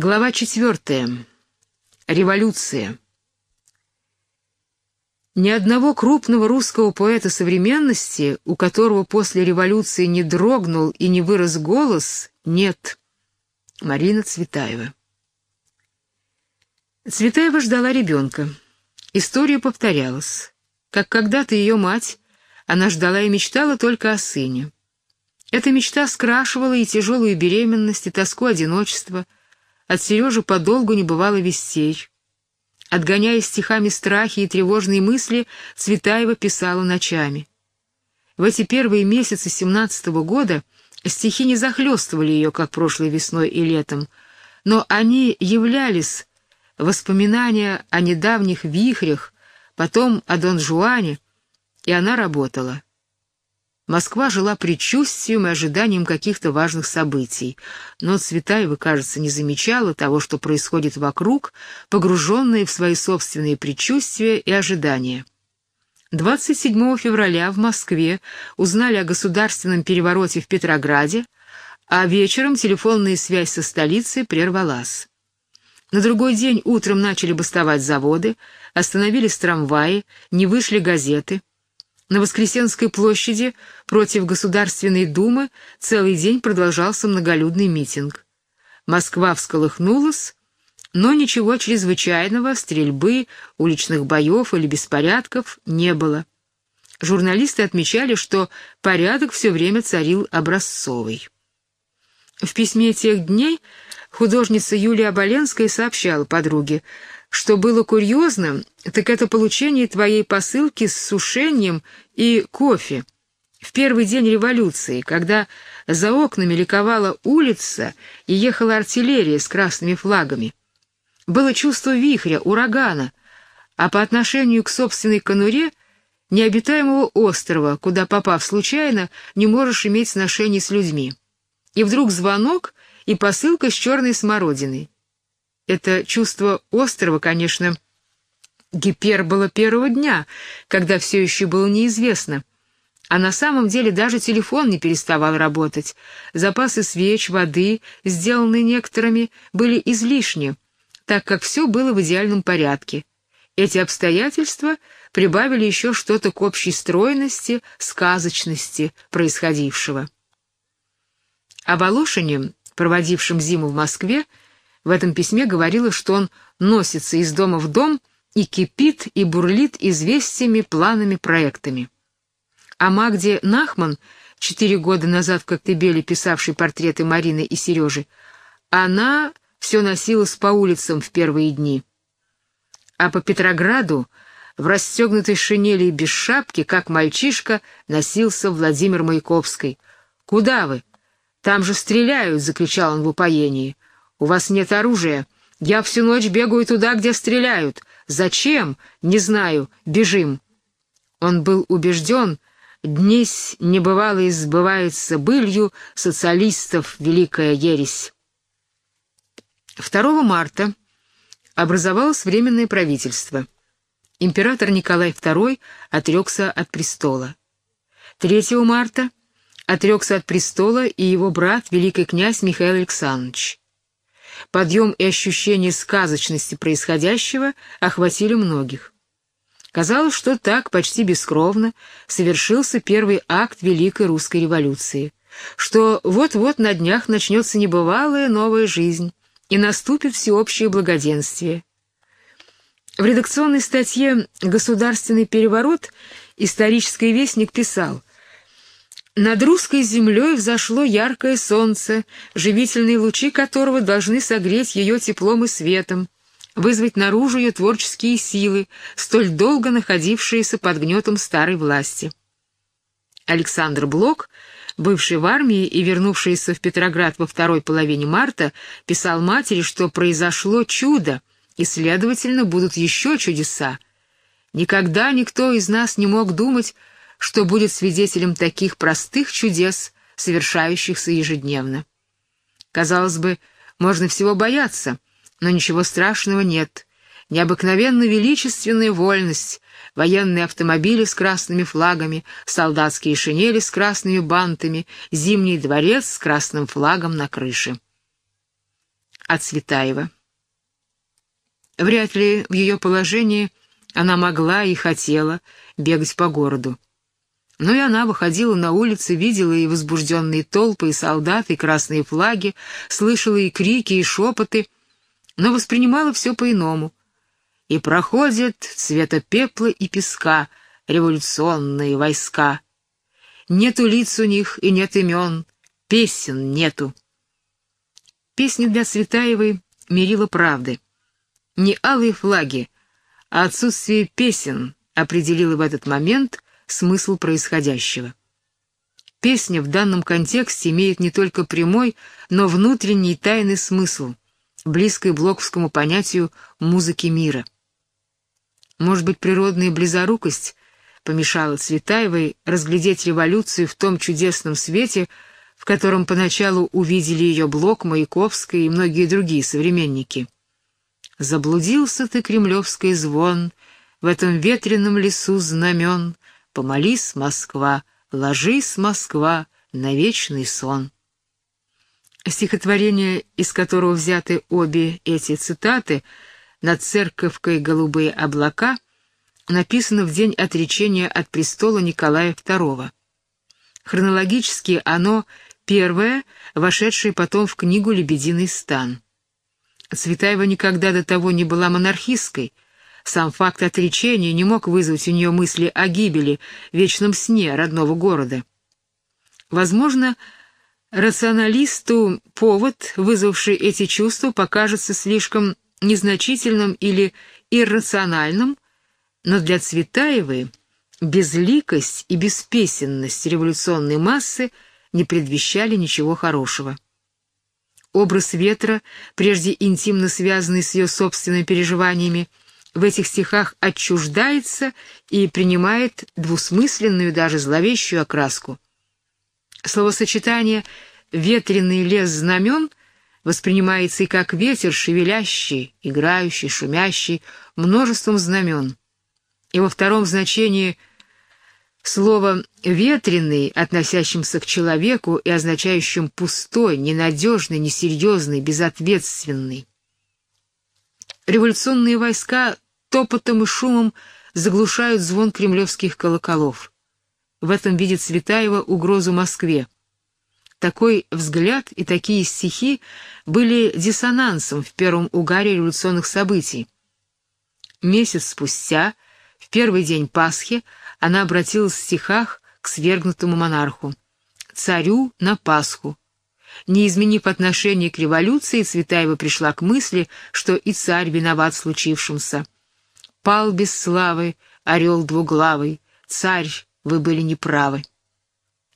Глава четвертая. Революция. Ни одного крупного русского поэта современности, у которого после революции не дрогнул и не вырос голос, нет. Марина Цветаева. Цветаева ждала ребенка. История повторялась. Как когда-то ее мать, она ждала и мечтала только о сыне. Эта мечта скрашивала и тяжелую беременность, и тоску одиночества — от Сережи подолгу не бывало вестей. Отгоняя стихами страхи и тревожные мысли, Цветаева писала ночами. В эти первые месяцы семнадцатого года стихи не захлестывали ее, как прошлой весной и летом, но они являлись воспоминания о недавних вихрях, потом о Дон Жуане, и она работала. Москва жила предчувствием и ожиданием каких-то важных событий, но Цветаева, кажется, не замечала того, что происходит вокруг, погруженная в свои собственные предчувствия и ожидания. 27 февраля в Москве узнали о государственном перевороте в Петрограде, а вечером телефонная связь со столицей прервалась. На другой день утром начали бастовать заводы, остановились трамваи, не вышли газеты — на Воскресенской площади против Государственной Думы целый день продолжался многолюдный митинг. Москва всколыхнулась, но ничего чрезвычайного, стрельбы, уличных боев или беспорядков не было. Журналисты отмечали, что порядок все время царил образцовый. В письме тех дней художница Юлия Оболенская сообщала подруге, что было курьезно, так это получение твоей посылки с сушением и кофе. В первый день революции, когда за окнами ликовала улица и ехала артиллерия с красными флагами. Было чувство вихря, урагана, а по отношению к собственной конуре необитаемого острова, куда, попав случайно, не можешь иметь сношений с людьми. И вдруг звонок и посылка с черной смородиной. Это чувство острова, конечно, гипербола первого дня, когда все еще было неизвестно. А на самом деле даже телефон не переставал работать. Запасы свеч, воды, сделанные некоторыми, были излишни, так как все было в идеальном порядке. Эти обстоятельства прибавили еще что-то к общей стройности, сказочности происходившего. О Волошине, проводившем зиму в Москве, в этом письме говорилось, что он носится из дома в дом и кипит и бурлит известиями, планами, проектами. А Магде Нахман, четыре года назад в Коктебеле писавший портреты Марины и Сережи, она все носилась по улицам в первые дни. А по Петрограду в расстегнутой шинели и без шапки, как мальчишка, носился Владимир Маяковский. «Куда вы? Там же стреляют!» — закричал он в упоении. «У вас нет оружия. Я всю ночь бегаю туда, где стреляют. Зачем? Не знаю. Бежим». Он был убежден, днесь небывало избывается былью социалистов великая ересь. 2 марта образовалось Временное правительство. Император Николай II отрекся от престола. 3 марта отрекся от престола и его брат, великий князь Михаил Александрович. Подъем и ощущение сказочности происходящего охватили многих. Казалось, что так, почти бескровно, совершился первый акт Великой Русской революции, что вот-вот на днях начнется небывалая новая жизнь и наступит всеобщее благоденствие. В редакционной статье «Государственный переворот» исторический вестник писал над русской землей взошло яркое солнце, живительные лучи которого должны согреть ее теплом и светом, вызвать наружу ее творческие силы, столь долго находившиеся под гнетом старой власти. Александр Блок, бывший в армии и вернувшийся в Петроград во второй половине марта, писал матери, что произошло чудо, и, следовательно, будут еще чудеса. Никогда никто из нас не мог думать, что будет свидетелем таких простых чудес, совершающихся ежедневно. Казалось бы, можно всего бояться, но ничего страшного нет. Необыкновенно величественная вольность, военные автомобили с красными флагами, солдатские шинели с красными бантами, зимний дворец с красным флагом на крыше. от Цветаева. Вряд ли в ее положении она могла и хотела бегать по городу. Но и она выходила на улицы, видела и возбужденные толпы, и солдаты, и красные флаги, слышала и крики, и шепоты, но воспринимала все по-иному. И проходят цвета пепла и песка революционные войска. Нету лиц у них и нет имен, песен нету. Песня для Светаевой мерила правды. Не алые флаги, а отсутствие песен определило в этот момент смысл происходящего. Песня в данном контексте имеет не только прямой, но внутренний тайный смысл, близкий блоковскому понятию музыки мира. Может быть, природная близорукость помешала Цветаевой разглядеть революцию в том чудесном свете, в котором поначалу увидели ее Блок, Маяковская и многие другие современники. «Заблудился ты, кремлевский звон, в этом ветреном лесу знамен, помолись, Москва, ложись, Москва, на вечный сон». Стихотворение, из которого взяты обе эти цитаты, «Над церковкой голубые облака», написано в день отречения от престола Николая II. Хронологически оно первое, вошедшее потом в книгу «Лебединый стан». Цветаева никогда до того не была монархисткой. Сам факт отречения не мог вызвать у нее мысли о гибели, вечном сне родного города. Возможно, рационалисту повод, вызвавший эти чувства, покажется слишком незначительным или иррациональным, но для Цветаевой безликость и беспесенность революционной массы не предвещали ничего хорошего. Образ ветра, прежде интимно связанный с ее собственными переживаниями, в этих стихах отчуждается и принимает двусмысленную, даже зловещую окраску. Словосочетание «ветреный лес знамен» воспринимается и как ветер, шевелящий, играющий, шумящий, множеством знамен. И во втором значении слово «ветреный», относящимся к человеку и означающим «пустой», «ненадежный», «несерьезный», «безответственный». Революционные войска топотом и шумом заглушают звон кремлевских колоколов. В этом видит Светаева угрозу Москве. Такой взгляд и такие стихи были диссонансом в первом угаре революционных событий. Месяц спустя — в первый день Пасхи она обратилась в стихах к свергнутому монарху, царю на Пасху. Не изменив отношение к революции, Цветаева пришла к мысли, что и царь виноват в случившемся. «Пал без славы, орел двуглавый, царь, вы были неправы».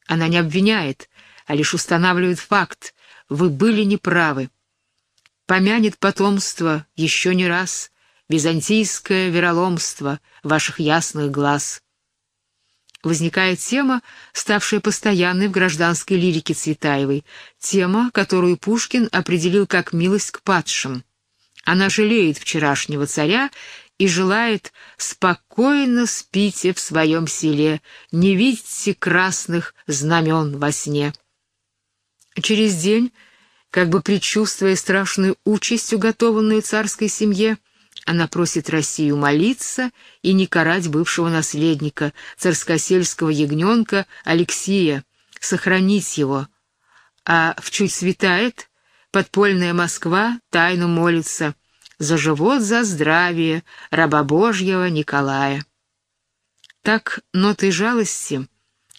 Она не обвиняет, а лишь устанавливает факт, вы были неправы. Помянет потомство еще не раз, византийское вероломство ваших ясных глаз. Возникает тема, ставшая постоянной в гражданской лирике Цветаевой, тема, которую Пушкин определил как милость к падшим. Она жалеет вчерашнего царя и желает «спокойно спите в своем селе, не видите красных знамен во сне». Через день, как бы предчувствуя страшную участь, уготованную царской семье, она просит Россию молиться и не карать бывшего наследника, царскосельского ягненка Алексия, сохранить его. А в чуть светает, подпольная Москва тайну молится за живот, за здравие раба Божьего Николая. Так нотой жалости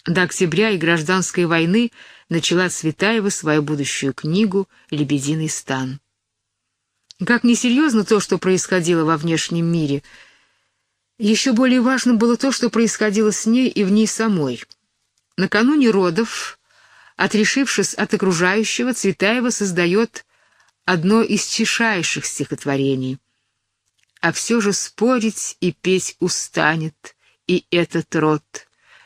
до октября и гражданской войны начала Цветаева свою будущую книгу «Лебединый стан». Как несерьезно то, что происходило во внешнем мире, еще более важно было то, что происходило с ней и в ней самой. Накануне родов, отрешившись от окружающего, Цветаева создает одно из чешайших стихотворений. А все же спорить и петь устанет и этот род,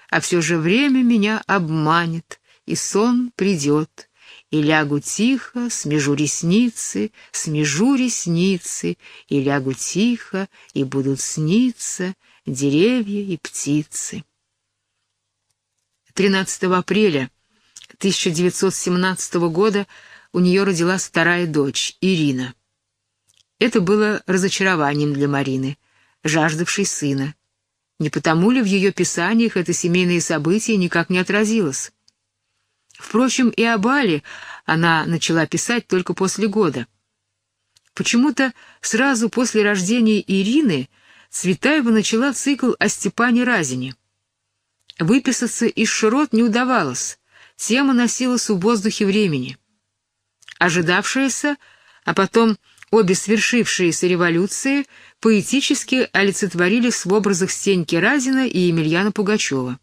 а все же время меня обманет, и сон придет и лягу тихо, смежу ресницы, смежу ресницы, и лягу тихо, и будут сниться деревья и птицы. 13 апреля 1917 года у нее родилась вторая дочь, Ирина. Это было разочарованием для Марины, жаждавшей сына. Не потому ли в ее писаниях это семейное событие никак не отразилось? Впрочем, и о Бале она начала писать только после года. Почему-то сразу после рождения Ирины Цветаева начала цикл о Степане Разине. Выписаться из широт не удавалось, тема носилась в воздухе времени. Ожидавшаяся, а потом обе свершившиеся революции поэтически олицетворились в образах Стеньки Разина и Емельяна Пугачева.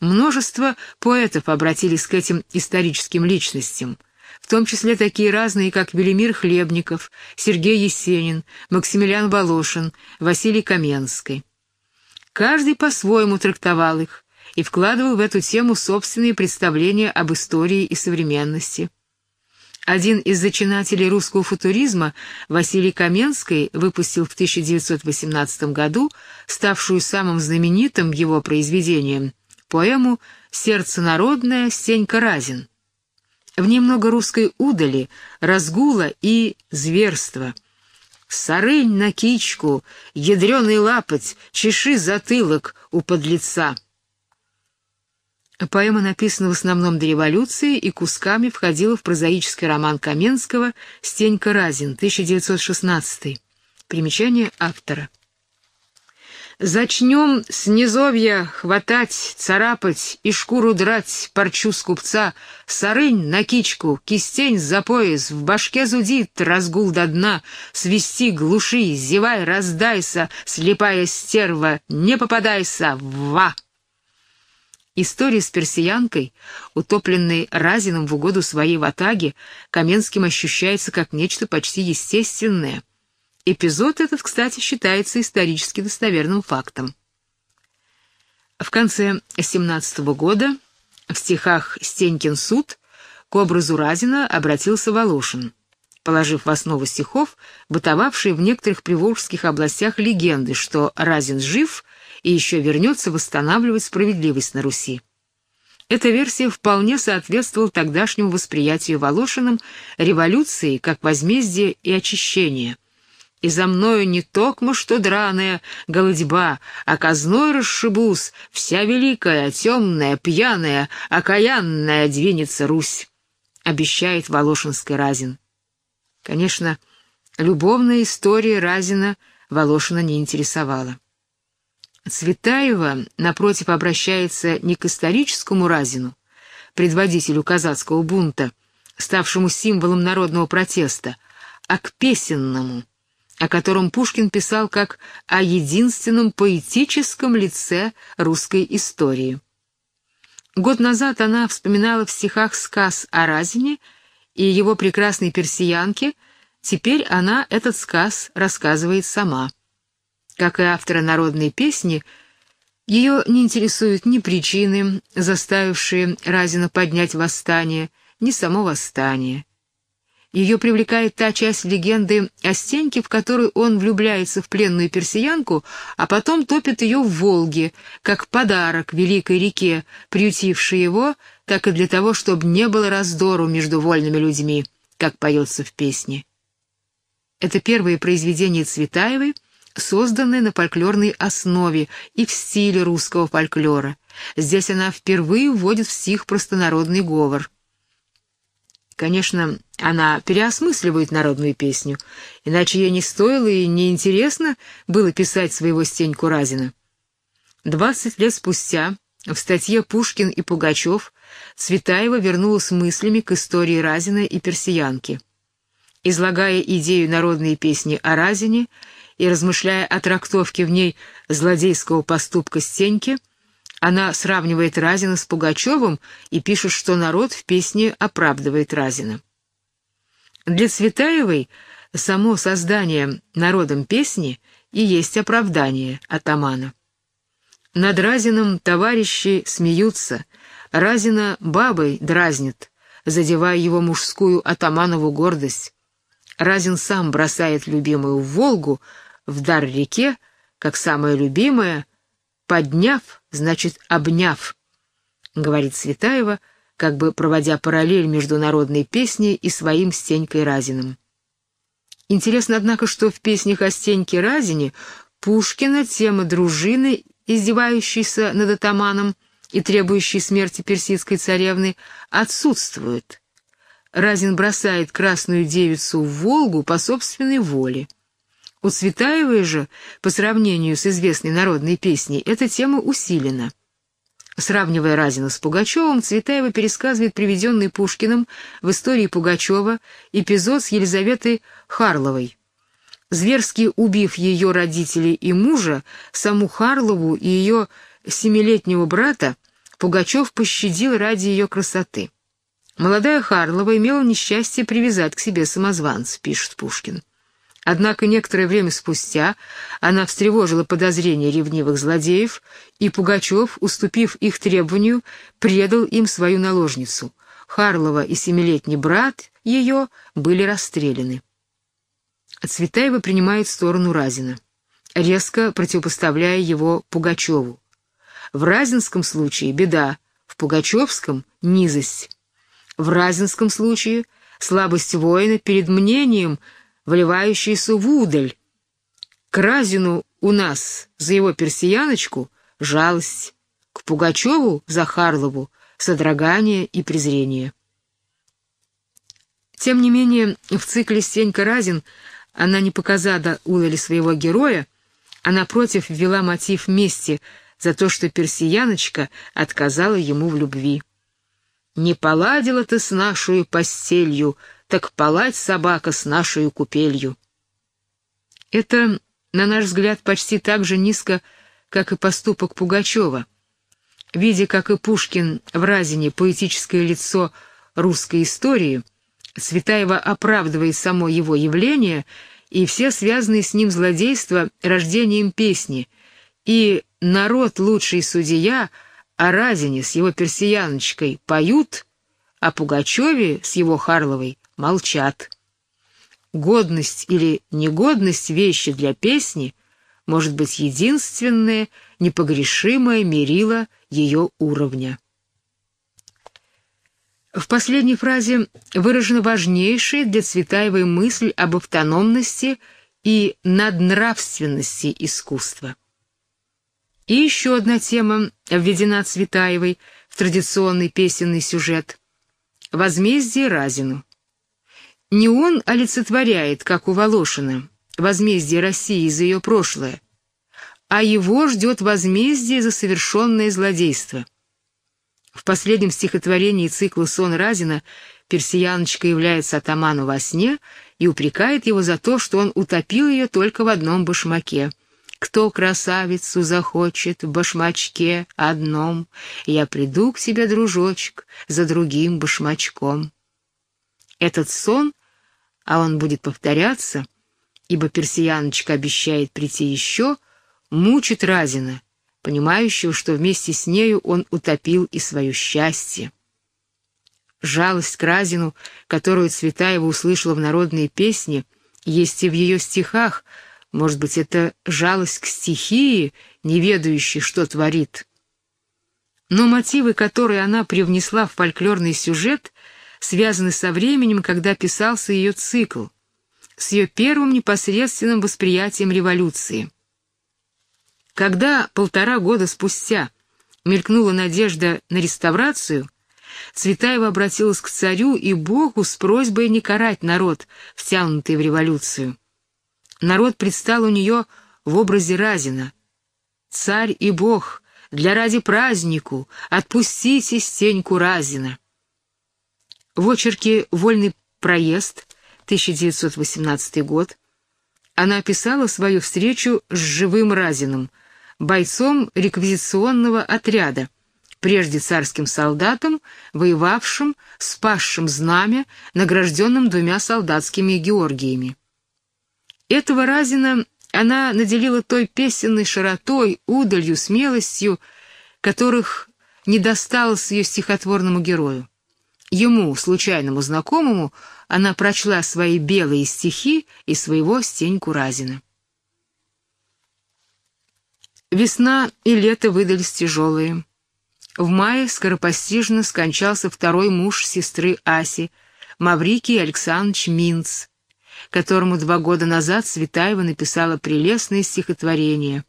Множество поэтов обратились к этим историческим личностям, в том числе такие разные, как Велимир Хлебников, Сергей Есенин, Максимилиан Волошин, Василий Каменский. Каждый по-своему трактовал их и вкладывал в эту тему собственные представления об истории и современности. Один из зачинателей русского футуризма, Василий Каменский, выпустил в 1918 году ставшую самым знаменитым его произведением поэму «Сердце народное» Сенька Разин. В ней много русской удали, разгула и зверства. «Сарынь на кичку, ядреный лапоть, чеши затылок у подлеца». Поэма написана в основном до революции и кусками входила в прозаический роман Каменского «Стенька Разин», 1916. Примечание автора. Зачнем с низовья хватать, царапать и шкуру драть парчу с купца, сарынь на кичку, кистень за пояс, в башке зудит, разгул до дна, свисти, глуши, зевай, раздайся, слепая стерва, не попадайся, ва! История с персиянкой, утопленной Разином в угоду своей ватаги, Каменским ощущается как нечто почти естественное — Эпизод этот, кстати, считается исторически достоверным фактом. В конце 17 года в стихах «Стенькин суд» к образу Разина обратился Волошин, положив в основу стихов бытовавшие в некоторых приволжских областях легенды, что Разин жив и еще вернется восстанавливать справедливость на Руси. Эта версия вполне соответствовала тогдашнему восприятию Волошиным революции как возмездия и очищения – и за мною не токмо что драная голодьба, а казной расшибус, вся великая, темная, пьяная, окаянная двинется Русь, — обещает Волошинский Разин. Конечно, любовная история Разина Волошина не интересовала. Цветаева, напротив, обращается не к историческому Разину, предводителю казацкого бунта, ставшему символом народного протеста, а к песенному — о котором Пушкин писал как о единственном поэтическом лице русской истории. Год назад она вспоминала в стихах сказ о Разине и его прекрасной персиянке, теперь она этот сказ рассказывает сама. Как и автора народной песни, ее не интересуют ни причины, заставившие Разина поднять восстание, ни само восстание. Ее привлекает та часть легенды о Стеньке, в которой он влюбляется в пленную персиянку, а потом топит ее в Волге, как подарок великой реке, приютившей его, так и для того, чтобы не было раздору между вольными людьми, как поется в песне. Это первое произведение Цветаевой, созданное на фольклорной основе и в стиле русского фольклора. Здесь она впервые вводит в стих простонародный говор. Конечно, она переосмысливает народную песню, иначе ей не стоило и не интересно было писать своего Стеньку Разина. Двадцать лет спустя в статье «Пушкин и Пугачев» Цветаева вернулась мыслями к истории Разина и персиянки. Излагая идею народной песни о Разине и размышляя о трактовке в ней злодейского поступка Стеньки, она сравнивает Разина с Пугачевым и пишет, что народ в песне оправдывает Разина. Для Цветаевой само создание народом песни и есть оправдание атамана. Над Разином товарищи смеются, Разина бабой дразнит, задевая его мужскую атаманову гордость. Разин сам бросает любимую в Волгу, в дар реке, как самое любимое, подняв, значит, обняв, говорит Цветаева, как бы проводя параллель между народной песней и своим Стенькой Разиным. Интересно, однако, что в песнях о Стеньке Разине Пушкина тема дружины, издевающейся над атаманом и требующей смерти персидской царевны, отсутствует. Разин бросает красную девицу в Волгу по собственной воле. У Цветаевой же, по сравнению с известной народной песней, эта тема усилена. Сравнивая Разина с Пугачевым, Цветаева пересказывает приведенный Пушкиным в истории Пугачева эпизод с Елизаветой Харловой. Зверски убив ее родителей и мужа, саму Харлову и ее семилетнего брата, Пугачев пощадил ради ее красоты. Молодая Харлова имела несчастье привязать к себе самозванца, пишет Пушкин. Однако некоторое время спустя она встревожила подозрения ревнивых злодеев, и Пугачев, уступив их требованию, предал им свою наложницу. Харлова и семилетний брат ее были расстреляны. Цветаева принимает сторону Разина, резко противопоставляя его Пугачеву. В Разинском случае беда, в Пугачевском — низость. В Разинском случае слабость воина перед мнением — вливающийся в удаль. К у нас за его персияночку жалость, к Пугачеву за Харлову содрогание и презрение. Тем не менее, в цикле «Стенька Разин» она не показала удали своего героя, а напротив ввела мотив мести за то, что персияночка отказала ему в любви. «Не поладила ты с нашей постелью», так палать собака с нашей купелью. Это, на наш взгляд, почти так же низко, как и поступок Пугачева. Видя, как и Пушкин в Разине поэтическое лицо русской истории, Цветаева оправдывает само его явление и все связанные с ним злодейства рождением песни, и народ лучший судья о Разине с его персияночкой поют, а Пугачеве с его Харловой молчат. Годность или негодность вещи для песни может быть единственное, непогрешимое мерило ее уровня. В последней фразе выражена важнейшая для Цветаевой мысль об автономности и наднравственности искусства. И еще одна тема введена Цветаевой в традиционный песенный сюжет — возмездие Разину. Не он олицетворяет, как у Волошина, возмездие России за ее прошлое, а его ждет возмездие за совершенное злодейство. В последнем стихотворении цикла «Сон Разина» персияночка является атаману во сне и упрекает его за то, что он утопил ее только в одном башмаке. «Кто красавицу захочет в башмачке одном, я приду к тебе, дружочек, за другим башмачком». Этот сон а он будет повторяться, ибо персияночка обещает прийти еще, мучит Разина, понимающего, что вместе с нею он утопил и свое счастье. Жалость к Разину, которую Цветаева услышала в народной песне, есть и в ее стихах, может быть, это жалость к стихии, не ведающей, что творит. Но мотивы, которые она привнесла в фольклорный сюжет, связаны со временем, когда писался ее цикл, с ее первым непосредственным восприятием революции. Когда полтора года спустя мелькнула надежда на реставрацию, Цветаева обратилась к царю и Богу с просьбой не карать народ, втянутый в революцию. Народ предстал у нее в образе Разина. «Царь и Бог, для ради празднику, отпустите стеньку Разина». В очерке «Вольный проезд» 1918 год она описала свою встречу с живым Разиным, бойцом реквизиционного отряда, прежде царским солдатом, воевавшим, спасшим знамя, награжденным двумя солдатскими Георгиями. Этого Разина она наделила той песенной широтой, удалью, смелостью, которых не досталось ее стихотворному герою. Ему, случайному знакомому, она прочла свои белые стихи и своего Стеньку Разина. Весна и лето выдались тяжелые. В мае скоропостижно скончался второй муж сестры Аси, Маврикий Александрович Минц, которому два года назад Светаева написала прелестное стихотворение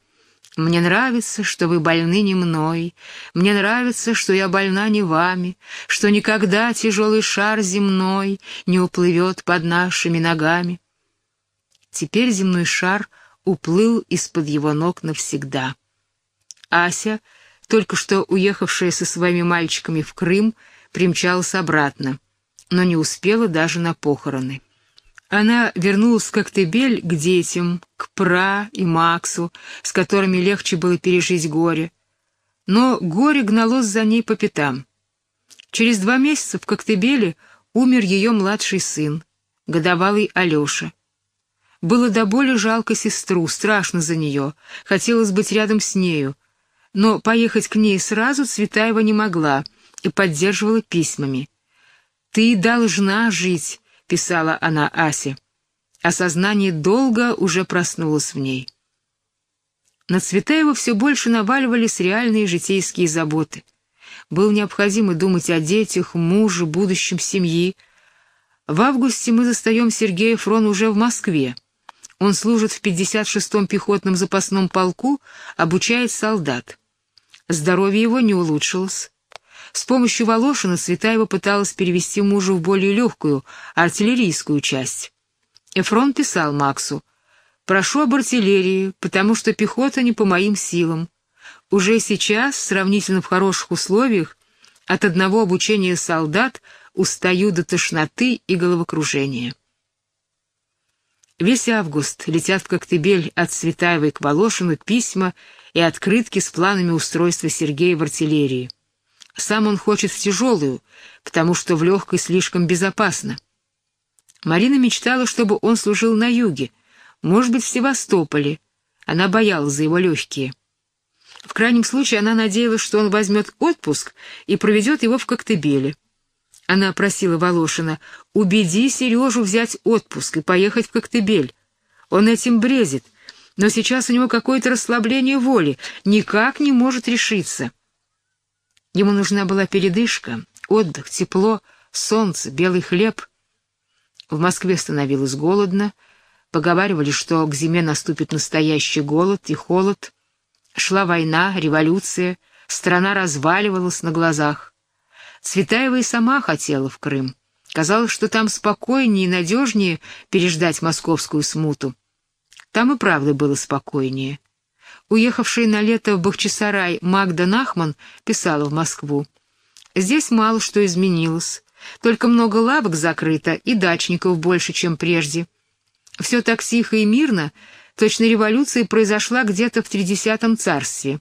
«Мне нравится, что вы больны не мной, мне нравится, что я больна не вами, что никогда тяжелый шар земной не уплывет под нашими ногами». Теперь земной шар уплыл из-под его ног навсегда. Ася, только что уехавшая со своими мальчиками в Крым, примчалась обратно, но не успела даже на похороны. Она вернулась в Коктебель к детям, к Пра и Максу, с которыми легче было пережить горе. Но горе гналось за ней по пятам. Через два месяца в Коктебеле умер ее младший сын, годовалый Алеша. Было до боли жалко сестру, страшно за нее, хотелось быть рядом с нею, но поехать к ней сразу Цветаева не могла и поддерживала письмами. «Ты должна жить», — писала она Асе. Осознание долго уже проснулось в ней. На Цветаева все больше наваливались реальные житейские заботы. Было необходимо думать о детях, муже, будущем семьи. В августе мы застаем Сергея Фрон уже в Москве. Он служит в 56-м пехотном запасном полку, обучает солдат. Здоровье его не улучшилось. С помощью Волошина Светаева пыталась перевести мужа в более легкую, артиллерийскую часть. Эфрон писал Максу, «Прошу об артиллерии, потому что пехота не по моим силам. Уже сейчас, сравнительно в хороших условиях, от одного обучения солдат устаю до тошноты и головокружения». Весь август летят в Коктебель от Светаевой к Волошину письма и открытки с планами устройства Сергея в артиллерии. Сам он хочет в тяжелую, потому что в легкой слишком безопасно. Марина мечтала, чтобы он служил на юге, может быть, в Севастополе. Она боялась за его легкие. В крайнем случае она надеялась, что он возьмет отпуск и проведет его в Коктебеле. Она просила Волошина, убеди Сережу взять отпуск и поехать в Коктебель. Он этим брезит, но сейчас у него какое-то расслабление воли, никак не может решиться. Ему нужна была передышка, отдых, тепло, солнце, белый хлеб. В Москве становилось голодно, поговаривали, что к зиме наступит настоящий голод и холод. Шла война, революция, страна разваливалась на глазах. Цветаева и сама хотела в Крым. Казалось, что там спокойнее и надежнее переждать московскую смуту. Там и правда было спокойнее. Уехавшая на лето в Бахчисарай Магда Нахман писала в Москву. «Здесь мало что изменилось. Только много лавок закрыто и дачников больше, чем прежде. Все так тихо и мирно, точно революция произошла где-то в Тридесятом царстве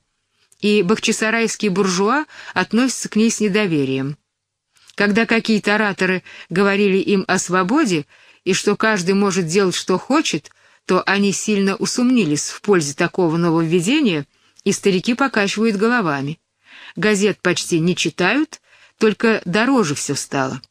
и бахчисарайские буржуа относятся к ней с недоверием. Когда какие-то ораторы говорили им о свободе и что каждый может делать, что хочет, то они сильно усомнились в пользе такого нововведения, и старики покачивают головами. Газет почти не читают, только дороже все стало.